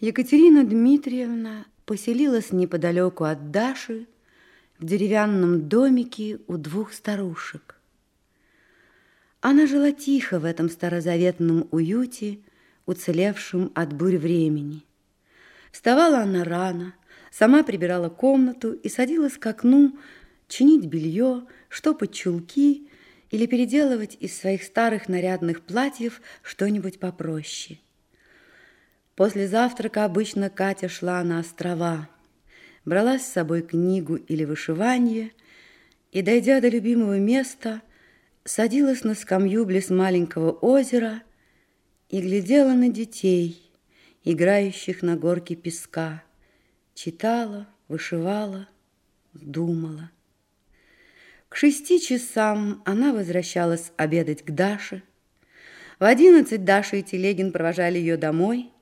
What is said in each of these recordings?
Екатерина Дмитриевна поселилась неподалеку от Даши в деревянном домике у двух старушек. Она жила тихо в этом старозаветном уюте, уцелевшем от бурь времени. Вставала она рано, сама прибирала комнату и садилась к окну чинить белье, штопать чулки или переделывать из своих старых нарядных платьев что-нибудь попроще – После завтрака обычно Катя шла на острова, брала с собой книгу или вышивание и, дойдя до любимого места, садилась на скамью близ маленького озера и глядела на детей, играющих на горке песка, читала, вышивала, думала. К шести часам она возвращалась обедать к Даше. В одиннадцать Даша и Телегин провожали ее домой –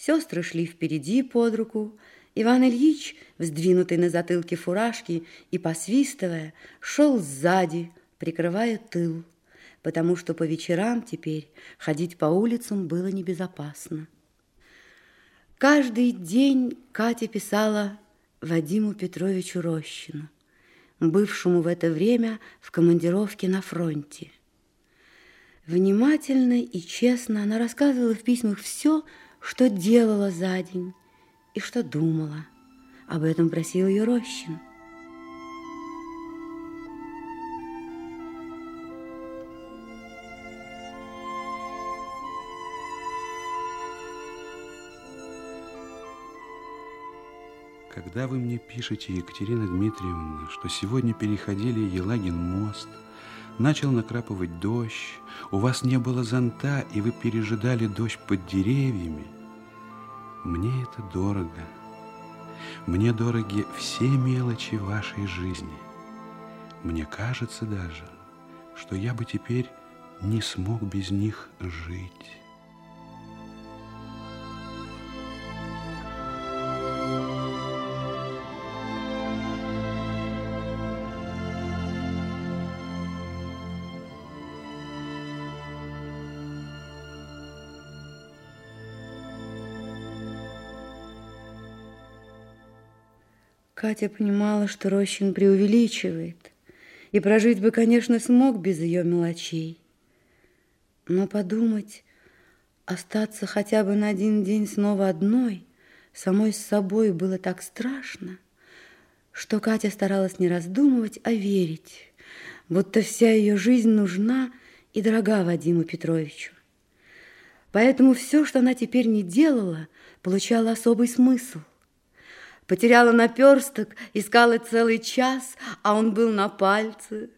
Сестры шли впереди под руку. Иван Ильич, вздвинутый на затылке фуражки и посвистывая, шел сзади, прикрывая тыл, потому что по вечерам теперь ходить по улицам было небезопасно. Каждый день Катя писала Вадиму Петровичу Рощину, бывшему в это время в командировке на фронте. Внимательно и честно она рассказывала в письмах все, что делала за день и что думала. Об этом просил ее Рощин. Когда вы мне пишете, Екатерина Дмитриевна, что сегодня переходили Елагин мост, начал накрапывать дождь, у вас не было зонта, и вы пережидали дождь под деревьями, мне это дорого. Мне дороги все мелочи вашей жизни. Мне кажется даже, что я бы теперь не смог без них жить. Катя понимала, что Рощин преувеличивает, и прожить бы, конечно, смог без ее мелочей. Но подумать, остаться хотя бы на один день снова одной, самой с собой было так страшно, что Катя старалась не раздумывать, а верить, будто вся ее жизнь нужна и дорога Вадиму Петровичу. Поэтому все, что она теперь не делала, получало особый смысл. Потеряла наперсток, искала целый час, а он был на пальце.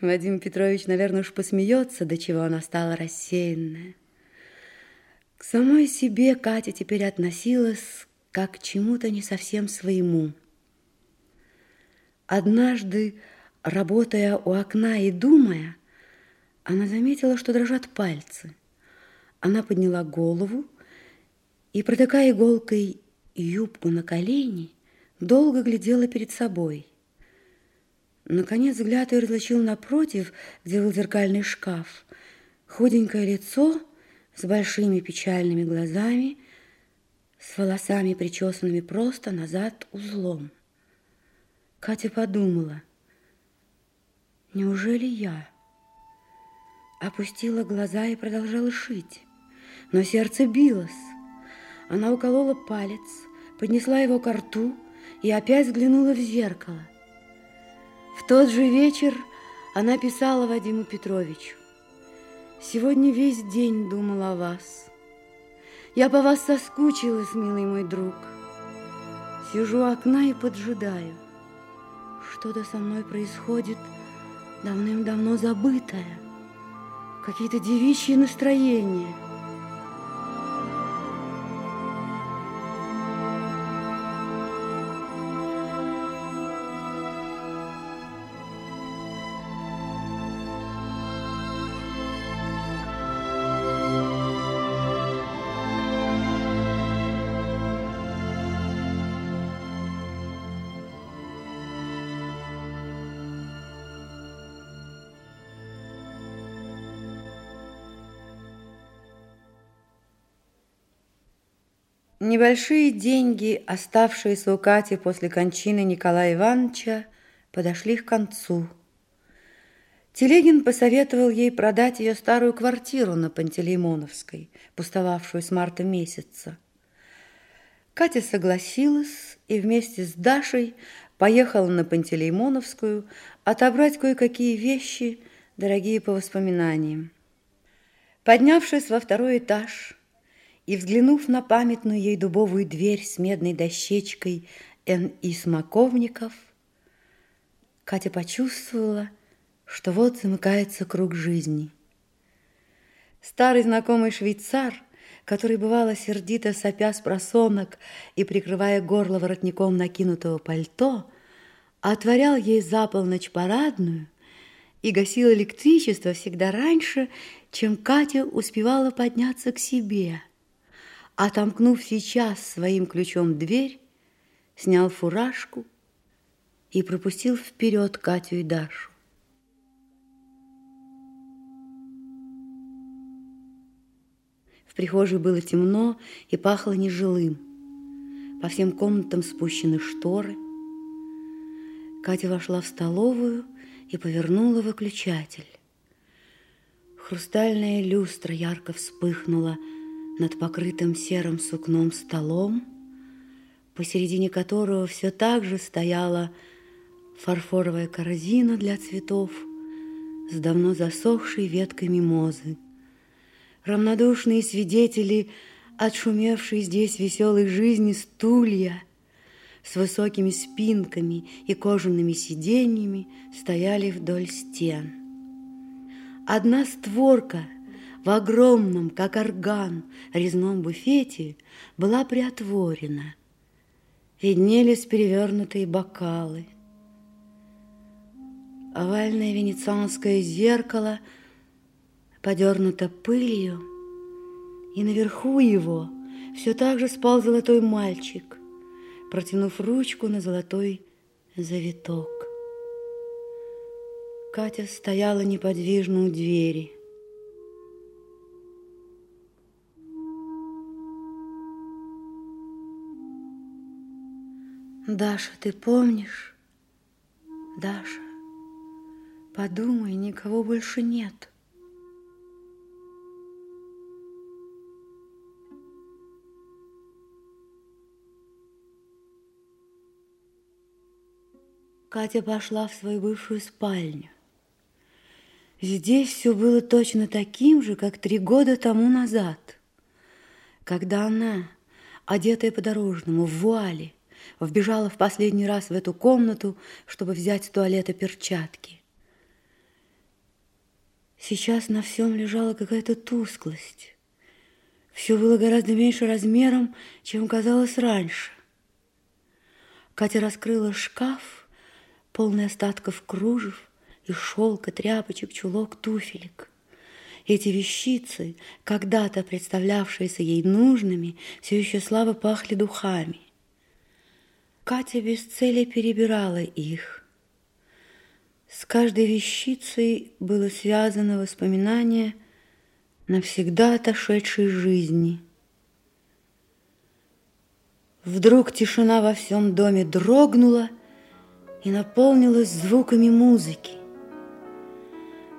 Вадим Петрович, наверное, уж посмеется, до чего она стала рассеянная. К самой себе Катя теперь относилась как к чему-то не совсем своему. Однажды, работая у окна и думая, она заметила, что дрожат пальцы. Она подняла голову и, протыкая иголкой юбку на колени, долго глядела перед собой. Наконец взгляд ее различил напротив, где был зеркальный шкаф, худенькое лицо с большими печальными глазами, с волосами, причесанными просто назад узлом. Катя подумала, неужели я? Опустила глаза и продолжала шить, но сердце билось. Она уколола палец, поднесла его к рту и опять взглянула в зеркало. В тот же вечер она писала Вадиму Петровичу. «Сегодня весь день думала о вас. Я по вас соскучилась, милый мой друг. Сижу у окна и поджидаю. Что-то со мной происходит давным-давно забытое. Какие-то девичьи настроения». Небольшие деньги, оставшиеся у Кати после кончины Николая Ивановича, подошли к концу. Телегин посоветовал ей продать ее старую квартиру на Пантелеймоновской, пустовавшую с марта месяца. Катя согласилась и вместе с Дашей поехала на Пантелеймоновскую отобрать кое-какие вещи, дорогие по воспоминаниям. Поднявшись во второй этаж, и, взглянув на памятную ей дубовую дверь с медной дощечкой Н.И. Смоковников, Катя почувствовала, что вот замыкается круг жизни. Старый знакомый швейцар, который бывало сердито сопя с просонок и прикрывая горло воротником накинутого пальто, отворял ей за полночь парадную и гасил электричество всегда раньше, чем Катя успевала подняться к себе – отомкнув сейчас своим ключом дверь, снял фуражку и пропустил вперед Катю и Дашу. В прихожей было темно и пахло нежилым. По всем комнатам спущены шторы. Катя вошла в столовую и повернула выключатель. Хрустальная люстра ярко вспыхнула над покрытым серым сукном столом, посередине которого все так же стояла фарфоровая корзина для цветов с давно засохшей веткой мимозы. Равнодушные свидетели отшумевшей здесь веселой жизни стулья с высокими спинками и кожаными сиденьями стояли вдоль стен. Одна створка – в огромном, как орган, резном буфете была приотворена. Виднелись перевернутые бокалы. Овальное венецианское зеркало подернуто пылью, и наверху его все так же спал золотой мальчик, протянув ручку на золотой завиток. Катя стояла неподвижно у двери – Даша, ты помнишь? Даша, подумай, никого больше нет. Катя пошла в свою бывшую спальню. Здесь все было точно таким же, как три года тому назад, когда она, одетая по-дорожному, в вуале, вбежала в последний раз в эту комнату, чтобы взять с туалета перчатки. Сейчас на всем лежала какая-то тусклость. Все было гораздо меньше размером, чем казалось раньше. Катя раскрыла шкаф, полный остатков кружев и шелка, тряпочек, чулок, туфелек. Эти вещицы, когда-то представлявшиеся ей нужными, все еще слабо пахли духами. Катя без цели перебирала их. С каждой вещицей было связано воспоминание, навсегда отошедшей жизни. Вдруг тишина во всем доме дрогнула и наполнилась звуками музыки.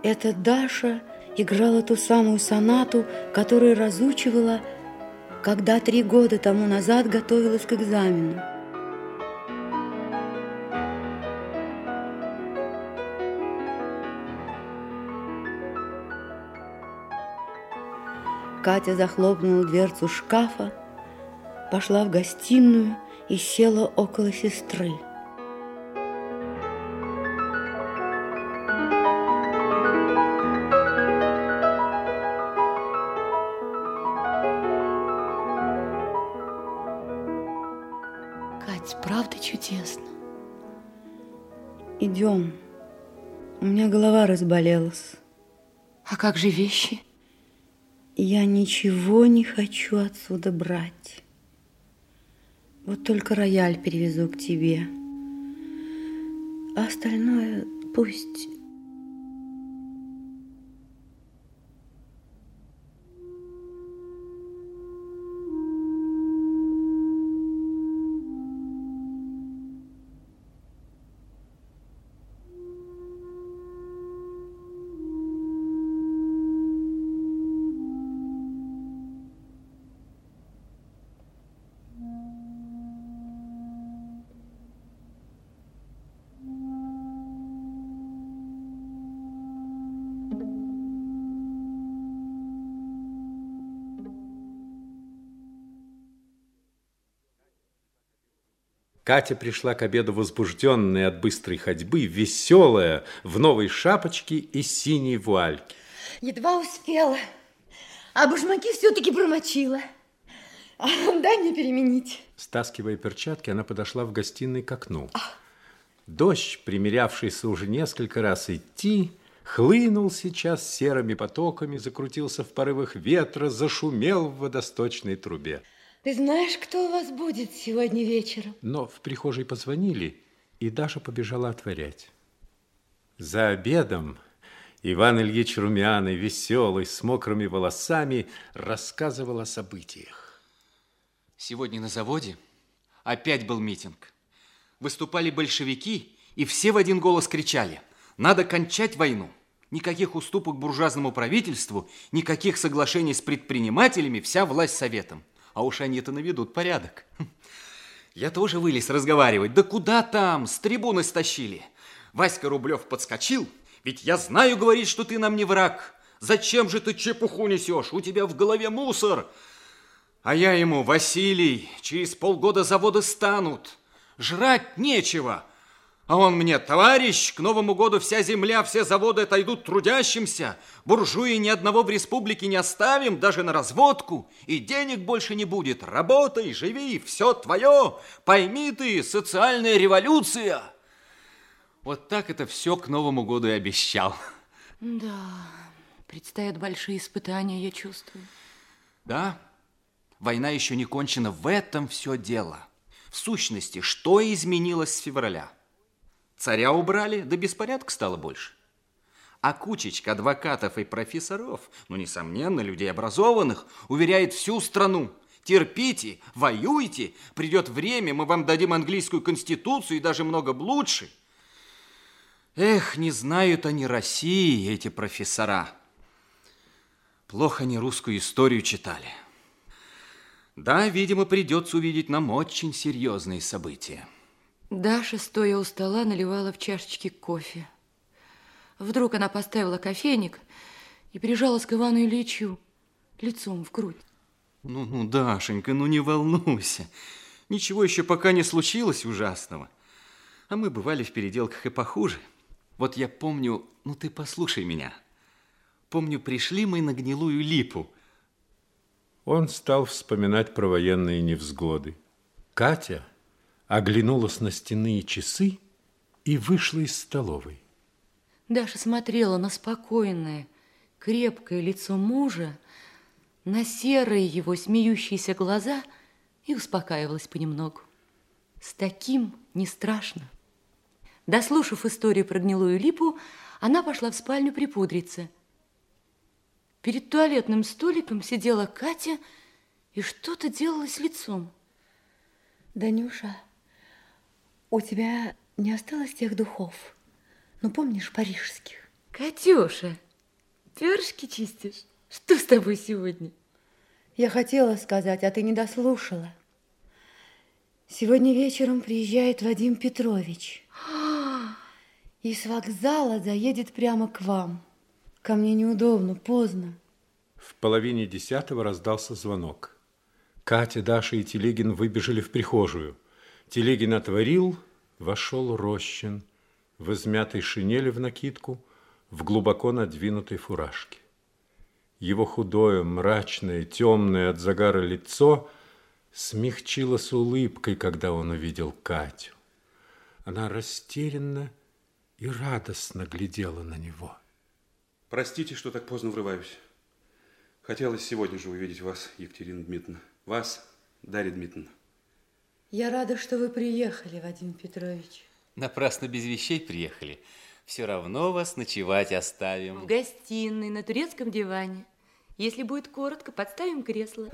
Эта Даша играла ту самую сонату, которую разучивала, когда три года тому назад готовилась к экзамену. Катя захлопнула дверцу шкафа, пошла в гостиную и села около сестры. Кать, правда чудесно? Идем. У меня голова разболелась. А как же вещи? Я ничего не хочу отсюда брать. Вот только рояль перевезу к тебе. А остальное пусть Катя пришла к обеду возбужденная от быстрой ходьбы, веселая, в новой шапочке и синей вуальке. Едва успела, а башмаки все-таки промочила. А, дай мне переменить. Стаскивая перчатки, она подошла в гостиной к окну. Дождь, примерявшийся уже несколько раз идти, хлынул сейчас серыми потоками, закрутился в порывах ветра, зашумел в водосточной трубе. Ты знаешь, кто у вас будет сегодня вечером? Но в прихожей позвонили, и Даша побежала отворять. За обедом Иван Ильич румяный, веселый, с мокрыми волосами, рассказывал о событиях. Сегодня на заводе опять был митинг. Выступали большевики, и все в один голос кричали «Надо кончать войну!» Никаких уступок буржуазному правительству, никаких соглашений с предпринимателями, вся власть советом. А уж они-то наведут порядок. Я тоже вылез разговаривать. Да куда там? С трибуны стащили. Васька Рублев подскочил. Ведь я знаю, говорит, что ты нам не враг. Зачем же ты чепуху несешь? У тебя в голове мусор. А я ему, Василий, через полгода заводы станут. Жрать нечего. А он мне, товарищ, к Новому году вся земля, все заводы отойдут трудящимся. Буржуи ни одного в республике не оставим, даже на разводку. И денег больше не будет. Работай, живи, все твое. Пойми ты, социальная революция. Вот так это все к Новому году и обещал. Да, предстоят большие испытания, я чувствую. Да, война еще не кончена, в этом все дело. В сущности, что изменилось с февраля? Царя убрали, да беспорядка стало больше. А кучечка адвокатов и профессоров, ну, несомненно, людей образованных, уверяет всю страну. Терпите, воюйте, придет время, мы вам дадим английскую конституцию и даже много лучше. Эх, не знают они России, эти профессора. Плохо они русскую историю читали. Да, видимо, придется увидеть нам очень серьезные события. Даша, стоя у стола, наливала в чашечки кофе. Вдруг она поставила кофейник и прижалась к Ивану Ильичу лицом в грудь. Ну, ну, Дашенька, ну не волнуйся. Ничего еще пока не случилось ужасного. А мы бывали в переделках и похуже. Вот я помню, ну ты послушай меня. Помню, пришли мы на гнилую липу. Он стал вспоминать про военные невзгоды. Катя оглянулась на стенные часы и вышла из столовой. Даша смотрела на спокойное, крепкое лицо мужа, на серые его смеющиеся глаза и успокаивалась понемногу. С таким не страшно. Дослушав историю про гнилую липу, она пошла в спальню припудриться. Перед туалетным столиком сидела Катя и что-то делала с лицом. Данюша, у тебя не осталось тех духов? Ну, помнишь, парижских? Катюша, перышки чистишь? Что с тобой сегодня? Я хотела сказать, а ты не дослушала. Сегодня вечером приезжает Вадим Петрович. И с вокзала заедет прямо к вам. Ко мне неудобно, поздно. В половине десятого раздался звонок. Катя, Даша и Телегин выбежали в прихожую. Телегин отворил, вошел Рощин в измятой шинели в накидку, в глубоко надвинутой фуражке. Его худое, мрачное, темное от загара лицо смягчилось улыбкой, когда он увидел Катю. Она растерянно и радостно глядела на него. Простите, что так поздно врываюсь. Хотелось сегодня же увидеть вас, Екатерина Дмитриевна. Вас, Дарья Дмитриевна. Я рада, что вы приехали, Вадим Петрович. Напрасно без вещей приехали. Все равно вас ночевать оставим. В гостиной, на турецком диване. Если будет коротко, подставим кресло.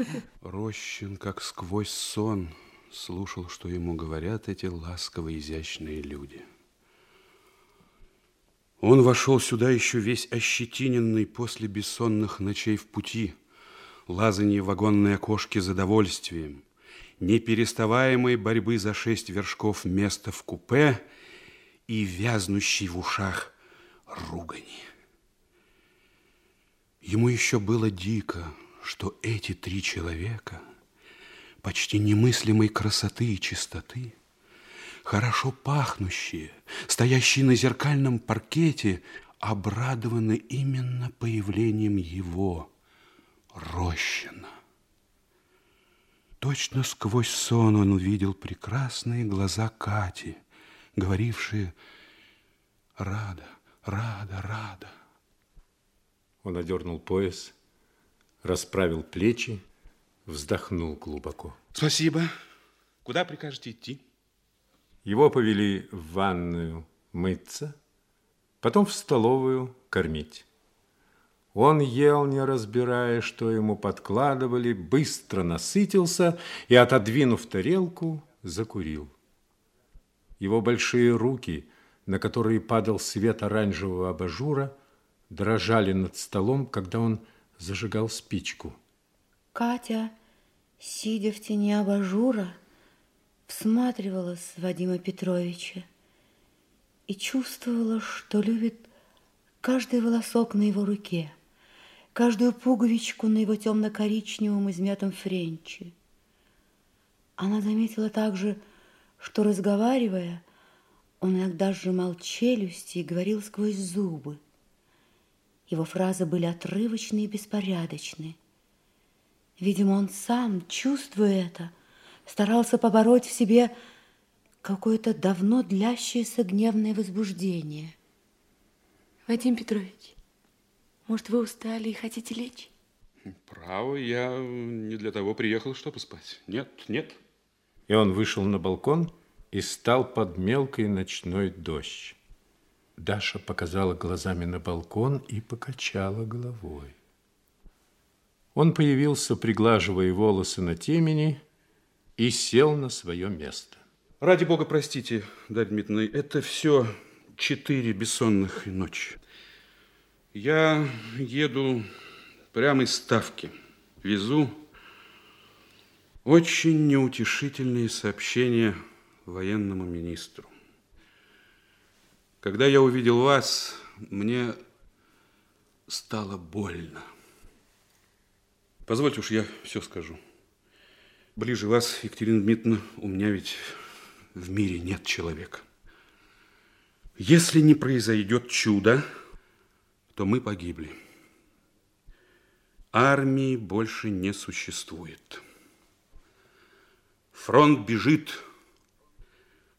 Рощин, как сквозь сон, слушал, что ему говорят эти ласково изящные люди. Он вошел сюда еще весь ощетиненный после бессонных ночей в пути, лазанье в вагонные окошки за довольствием, непереставаемой борьбы за шесть вершков места в купе и вязнущий в ушах ругани. Ему еще было дико, что эти три человека почти немыслимой красоты и чистоты хорошо пахнущие, стоящие на зеркальном паркете, обрадованы именно появлением его, Рощина. Точно сквозь сон он увидел прекрасные глаза Кати, говорившие «Рада, рада, рада». Он одернул пояс, расправил плечи, вздохнул глубоко. Спасибо. Куда прикажете идти? Его повели в ванную мыться, потом в столовую кормить. Он ел, не разбирая, что ему подкладывали, быстро насытился и, отодвинув тарелку, закурил. Его большие руки, на которые падал свет оранжевого абажура, дрожали над столом, когда он зажигал спичку. Катя, сидя в тени абажура, всматривалась в Вадима Петровича и чувствовала, что любит каждый волосок на его руке, каждую пуговичку на его темно-коричневом измятом френче. Она заметила также, что, разговаривая, он иногда сжимал челюсти и говорил сквозь зубы. Его фразы были отрывочные и беспорядочные. Видимо, он сам, чувствуя это, старался побороть в себе какое-то давно длящееся гневное возбуждение. Вадим Петрович, может, вы устали и хотите лечь? Право, я не для того приехал, чтобы спать. Нет, нет. И он вышел на балкон и стал под мелкий ночной дождь. Даша показала глазами на балкон и покачала головой. Он появился, приглаживая волосы на темени, и сел на свое место. Ради бога, простите, Дарья Дмитриевна, это все четыре бессонных ночи. Я еду прямо из Ставки, везу очень неутешительные сообщения военному министру. Когда я увидел вас, мне стало больно. Позвольте уж я все скажу. Ближе вас, Екатерина Дмитриевна, у меня ведь в мире нет человека. Если не произойдет чудо, то мы погибли. Армии больше не существует. Фронт бежит.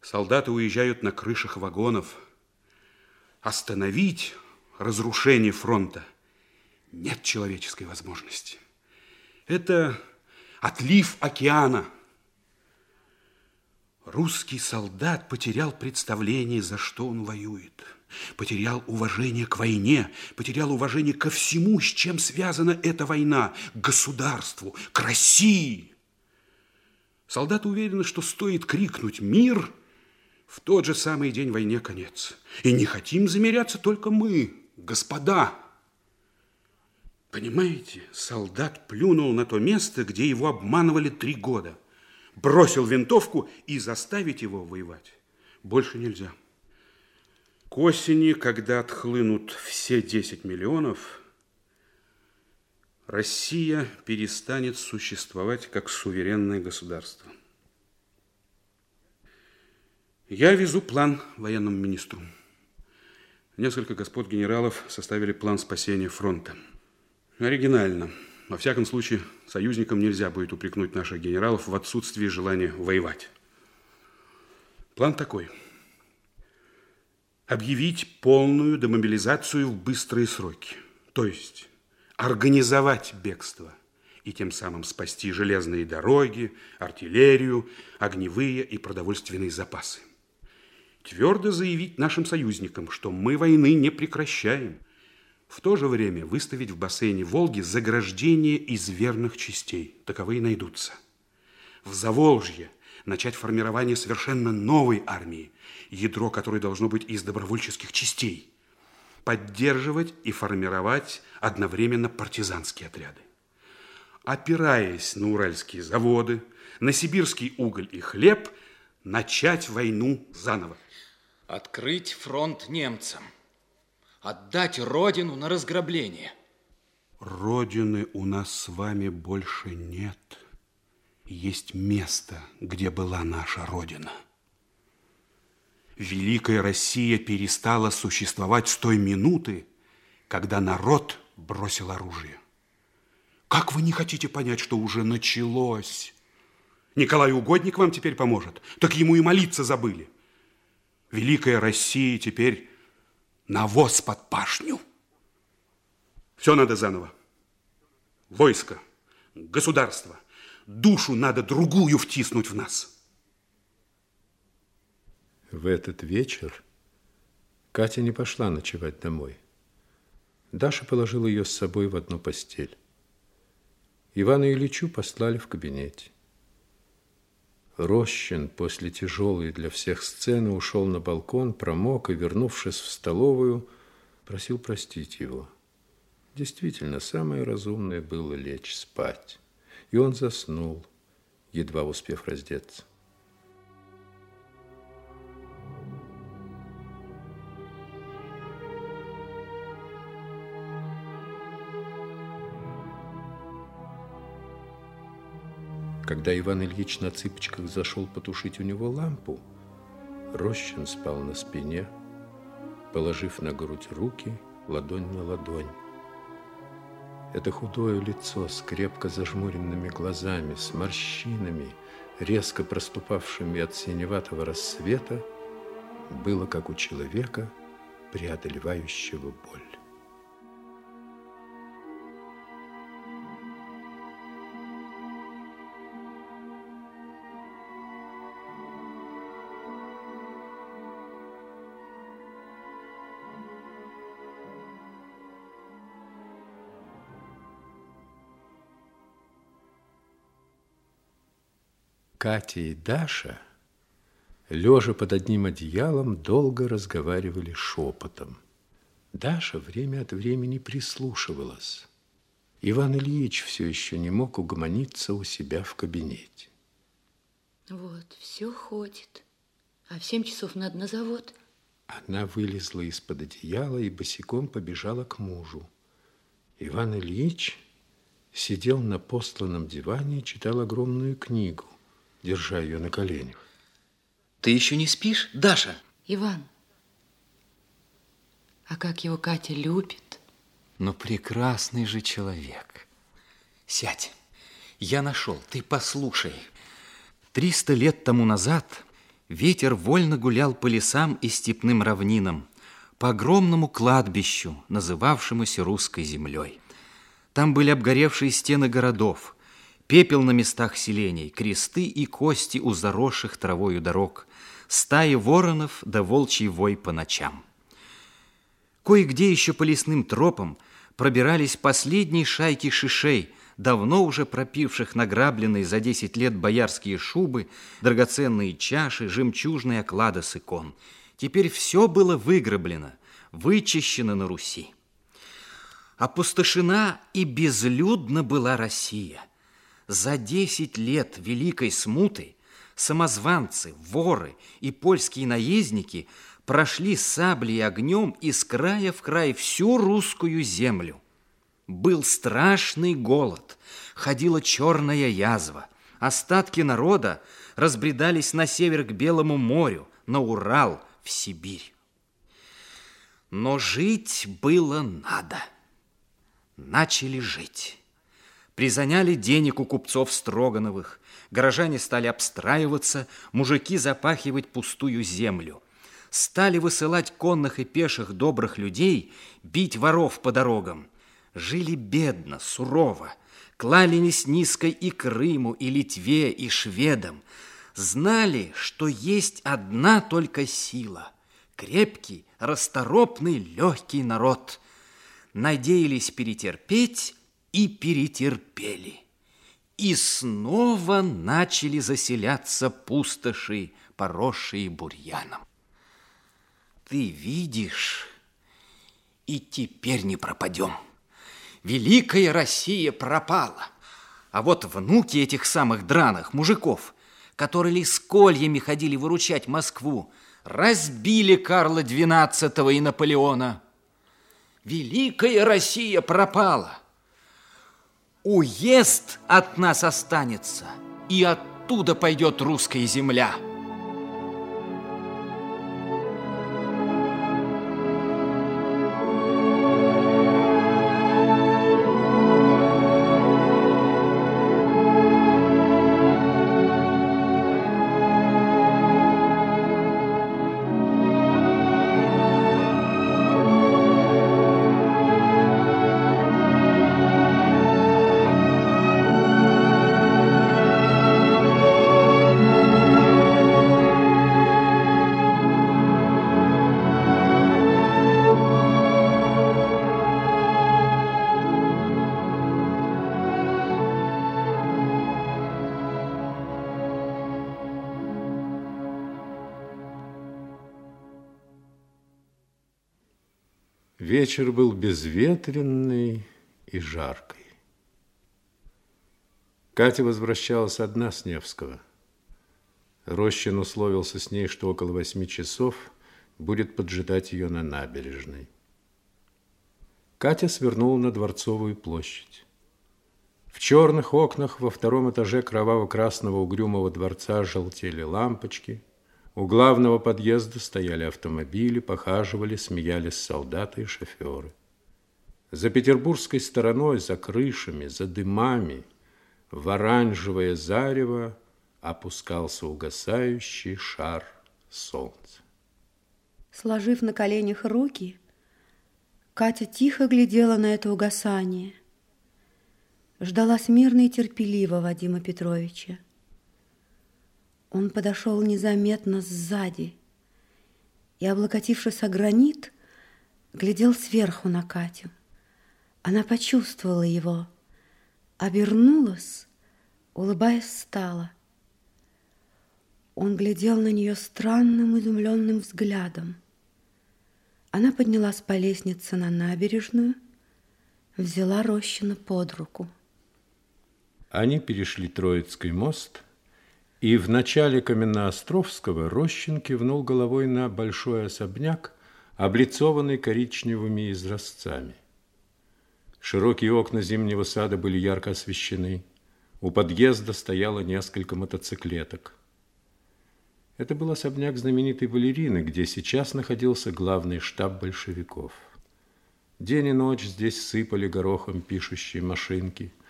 Солдаты уезжают на крышах вагонов. Остановить разрушение фронта нет человеческой возможности. Это отлив океана. Русский солдат потерял представление, за что он воюет. Потерял уважение к войне, потерял уважение ко всему, с чем связана эта война, к государству, к России. Солдаты уверены, что стоит крикнуть «Мир!» в тот же самый день войне конец. И не хотим замеряться только мы, господа. Понимаете, солдат плюнул на то место, где его обманывали три года. Бросил винтовку и заставить его воевать больше нельзя. К осени, когда отхлынут все 10 миллионов, Россия перестанет существовать как суверенное государство. Я везу план военному министру. Несколько господ генералов составили план спасения фронта. Оригинально. Во всяком случае, союзникам нельзя будет упрекнуть наших генералов в отсутствии желания воевать. План такой – объявить полную демобилизацию в быстрые сроки, то есть организовать бегство и тем самым спасти железные дороги, артиллерию, огневые и продовольственные запасы. Твердо заявить нашим союзникам, что мы войны не прекращаем. В то же время выставить в бассейне Волги заграждение из верных частей. Таковые найдутся. В Заволжье начать формирование совершенно новой армии, ядро которой должно быть из добровольческих частей, поддерживать и формировать одновременно партизанские отряды. Опираясь на уральские заводы, на сибирский уголь и хлеб, начать войну заново. Открыть фронт немцам. Отдать родину на разграбление. Родины у нас с вами больше нет. Есть место, где была наша Родина. Великая Россия перестала существовать с той минуты, когда народ бросил оружие. Как вы не хотите понять, что уже началось? Николай Угодник вам теперь поможет. Так ему и молиться забыли. Великая Россия теперь навоз под пашню. Все надо заново. Войско, государство, душу надо другую втиснуть в нас. В этот вечер Катя не пошла ночевать домой. Даша положила ее с собой в одну постель. Ивана Ильичу послали в кабинете. Рощин после тяжелой для всех сцены ушел на балкон, промок и, вернувшись в столовую, просил простить его. Действительно, самое разумное было лечь спать. И он заснул, едва успев раздеться. Когда Иван Ильич на цыпочках зашел потушить у него лампу, Рощин спал на спине, положив на грудь руки, ладонь на ладонь. Это худое лицо с крепко зажмуренными глазами, с морщинами, резко проступавшими от синеватого рассвета, было как у человека, преодолевающего боль. Катя и Даша, лежа под одним одеялом, долго разговаривали шепотом. Даша время от времени прислушивалась. Иван Ильич все еще не мог угомониться у себя в кабинете. Вот, все ходит. А в семь часов надо на завод. Она вылезла из-под одеяла и босиком побежала к мужу. Иван Ильич сидел на постланном диване и читал огромную книгу держа ее на коленях. Ты еще не спишь, Даша? Иван, а как его Катя любит? Ну, прекрасный же человек. Сядь. Я нашел, ты послушай. Триста лет тому назад ветер вольно гулял по лесам и степным равнинам, по огромному кладбищу, называвшемуся русской землей. Там были обгоревшие стены городов, Пепел на местах селений, кресты и кости у заросших травою дорог, стаи воронов да волчий вой по ночам. Кое-где еще по лесным тропам пробирались последние шайки шишей, давно уже пропивших награбленные за десять лет боярские шубы, драгоценные чаши, жемчужные оклады с икон. Теперь все было выграблено, вычищено на Руси. Опустошена и безлюдна была Россия. За десять лет Великой Смуты самозванцы, воры и польские наездники прошли саблей и огнем из края в край всю русскую землю. Был страшный голод, ходила черная язва. Остатки народа разбредались на север к Белому морю, на Урал, в Сибирь. Но жить было надо. Начали жить. Призаняли денег у купцов Строгановых, горожане стали обстраиваться, мужики запахивать пустую землю. Стали высылать конных и пеших добрых людей бить воров по дорогам. Жили бедно, сурово, кланялись низко и Крыму, и Литве, и шведам. Знали, что есть одна только сила – крепкий, расторопный, легкий народ. Надеялись перетерпеть и перетерпели. И снова начали заселяться пустоши, поросшие бурьяном. Ты видишь, и теперь не пропадем. Великая Россия пропала. А вот внуки этих самых драных мужиков, которые с кольями ходили выручать Москву, разбили Карла XII и Наполеона. Великая Россия пропала. Уезд от нас останется, и оттуда пойдет русская земля. Вечер был безветренный и жаркий. Катя возвращалась одна с Невского. Рощин условился с ней, что около восьми часов будет поджидать ее на набережной. Катя свернула на Дворцовую площадь. В черных окнах во втором этаже кроваво-красного угрюмого дворца желтели лампочки – у главного подъезда стояли автомобили, похаживали, смеялись солдаты и шоферы. За петербургской стороной, за крышами, за дымами, в оранжевое зарево опускался угасающий шар солнца. Сложив на коленях руки, Катя тихо глядела на это угасание. Ждала смирно и терпеливо Вадима Петровича. Он подошел незаметно сзади и, облокотившись о гранит, глядел сверху на Катю. Она почувствовала его, обернулась, улыбаясь, встала. Он глядел на нее странным, изумленным взглядом. Она поднялась по лестнице на набережную, взяла Рощина под руку. Они перешли Троицкий мост – и в начале Каменноостровского Рощин кивнул головой на большой особняк, облицованный коричневыми изразцами. Широкие окна зимнего сада были ярко освещены. У подъезда стояло несколько мотоциклеток. Это был особняк знаменитой балерины, где сейчас находился главный штаб большевиков. День и ночь здесь сыпали горохом пишущие машинки –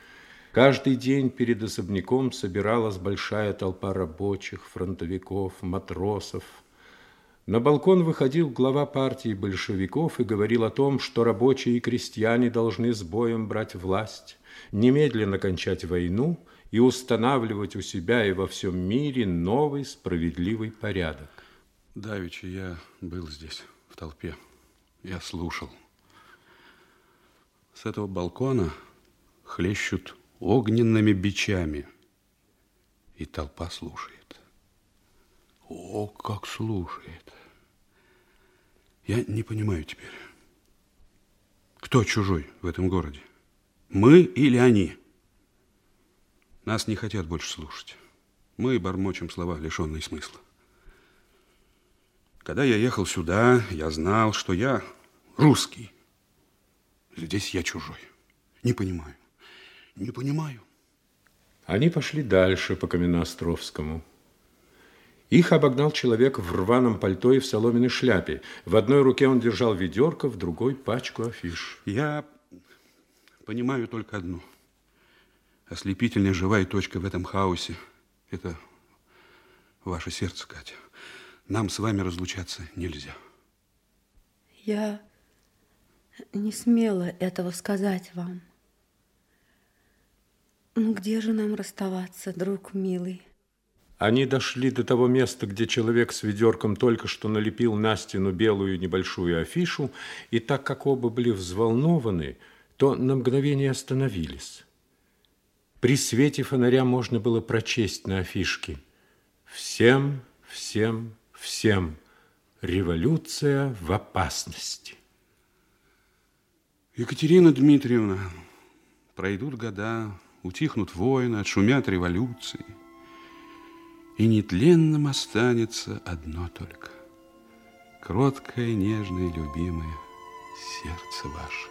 Каждый день перед особняком собиралась большая толпа рабочих, фронтовиков, матросов. На балкон выходил глава партии большевиков и говорил о том, что рабочие и крестьяне должны с боем брать власть, немедленно кончать войну и устанавливать у себя и во всем мире новый справедливый порядок. Давичи я был здесь, в толпе. Я слушал. С этого балкона хлещут огненными бичами. И толпа слушает. О, как слушает. Я не понимаю теперь, кто чужой в этом городе? Мы или они? Нас не хотят больше слушать. Мы бормочем слова, лишенные смысла. Когда я ехал сюда, я знал, что я русский. Здесь я чужой. Не понимаю. Не понимаю. Они пошли дальше по Каменноостровскому. Их обогнал человек в рваном пальто и в соломенной шляпе. В одной руке он держал ведерко, в другой пачку афиш. Я понимаю только одно. Ослепительная живая точка в этом хаосе – это ваше сердце, Катя. Нам с вами разлучаться нельзя. Я не смела этого сказать вам. Ну где же нам расставаться, друг милый? Они дошли до того места, где человек с ведерком только что налепил на стену белую небольшую афишу, и так как оба были взволнованы, то на мгновение остановились. При свете фонаря можно было прочесть на афишке «Всем, всем, всем, революция в опасности». Екатерина Дмитриевна, пройдут года, утихнут войны, отшумят революции – и нетленным останется одно только. Кроткое, нежное, любимое сердце ваше.